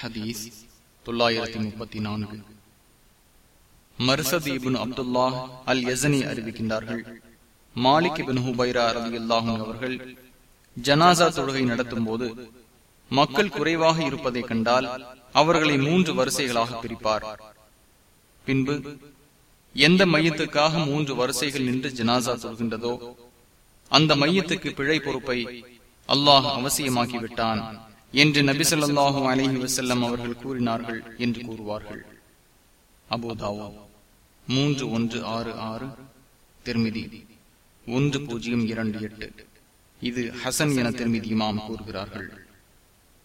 ஹதீஸ் தொள்ளாயிரத்தி முப்பத்தி நான்கு. Marthad ibn Abdullah al Yazani அறிவிக்கின்றார்கள். மாலிக் இபின் ஹுபைரா ரவி அல்லாஹும் அவர்கள் ஜனாசா தொழுகை நடத்தும் போது மக்கள் குறைவாக இருப்பதை கண்டால் அவர்களை மூன்று வரிசைகளாக பிரிப்பார். பின்பு எந்த மையத்துக்காக மூன்று வரிசைகள் நின்று ஜனாசா சொல்கின்றதோ அந்த மையத்துக்கு பிழை பொறுப்பை அல்லாஹ் அவசியமாக்கிவிட்டான். என்று நபி சொல்லாஹு அலஹி வசல்லம் அவர்கள் கூறினார்கள் என்று கூறுவார்கள். அபோதாவோ மூன்று ஒன்று ஆறு ஆறு திருமிதி ஒன்று பூஜ்ஜியம் இரண்டு எட்டு. இது ஹசன் என திருமிதி இமாம் கூறுகிறார்கள்.